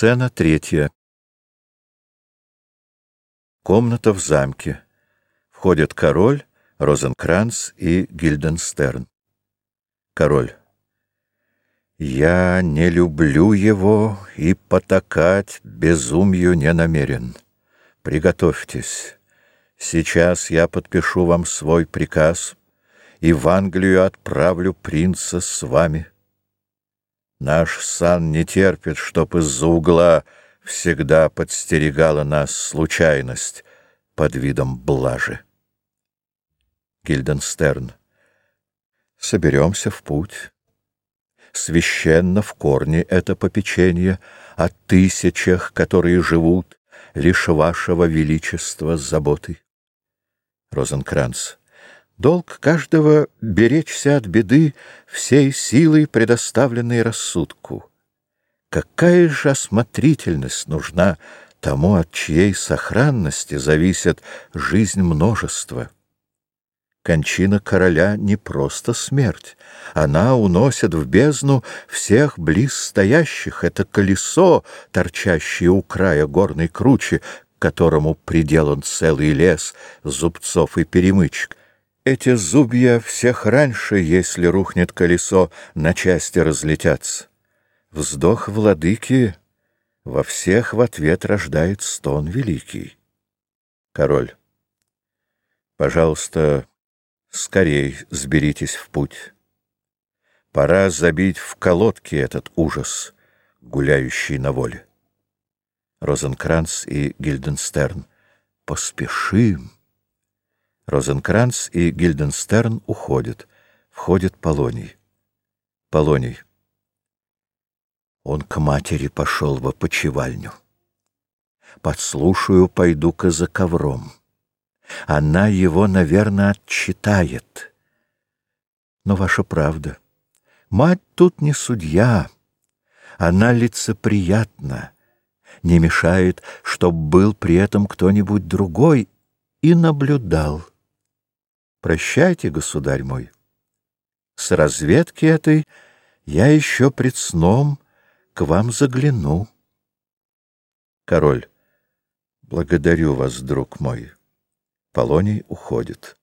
Сцена третья. Комната в замке. Входят король, Розенкранц и Гильденстерн. Король. Я не люблю его и потакать безумью не намерен. Приготовьтесь. Сейчас я подпишу вам свой приказ и в Англию отправлю принца с вами. Наш сан не терпит, чтоб из-за угла всегда подстерегала нас случайность под видом блажи. Гильденстерн. Соберемся в путь. Священно в корне это попечение о тысячах, которые живут лишь вашего величества с заботой. Розенкранц. Долг каждого — беречься от беды всей силой, предоставленной рассудку. Какая же осмотрительность нужна тому, от чьей сохранности зависит жизнь множества? Кончина короля не просто смерть. Она уносит в бездну всех близ стоящих. Это колесо, торчащее у края горной кручи, к которому приделан целый лес зубцов и перемычек. Эти зубья всех раньше, если рухнет колесо, на части разлетятся. Вздох владыки во всех в ответ рождает стон великий. Король. Пожалуйста, скорей сберитесь в путь. Пора забить в колодки этот ужас, гуляющий на воле. Розенкранц и Гильденстерн. Поспешим. Розенкранц и Гильденстерн уходят. Входит Полоний. Полоний. Он к матери пошел в опочивальню. Подслушаю, пойду-ка за ковром. Она его, наверное, отчитает. Но ваша правда. Мать тут не судья. Она лицеприятна. Не мешает, чтоб был при этом кто-нибудь другой и наблюдал. Прощайте, государь мой. С разведки этой я еще пред сном к вам загляну. Король. Благодарю вас, друг мой. Полоний уходит.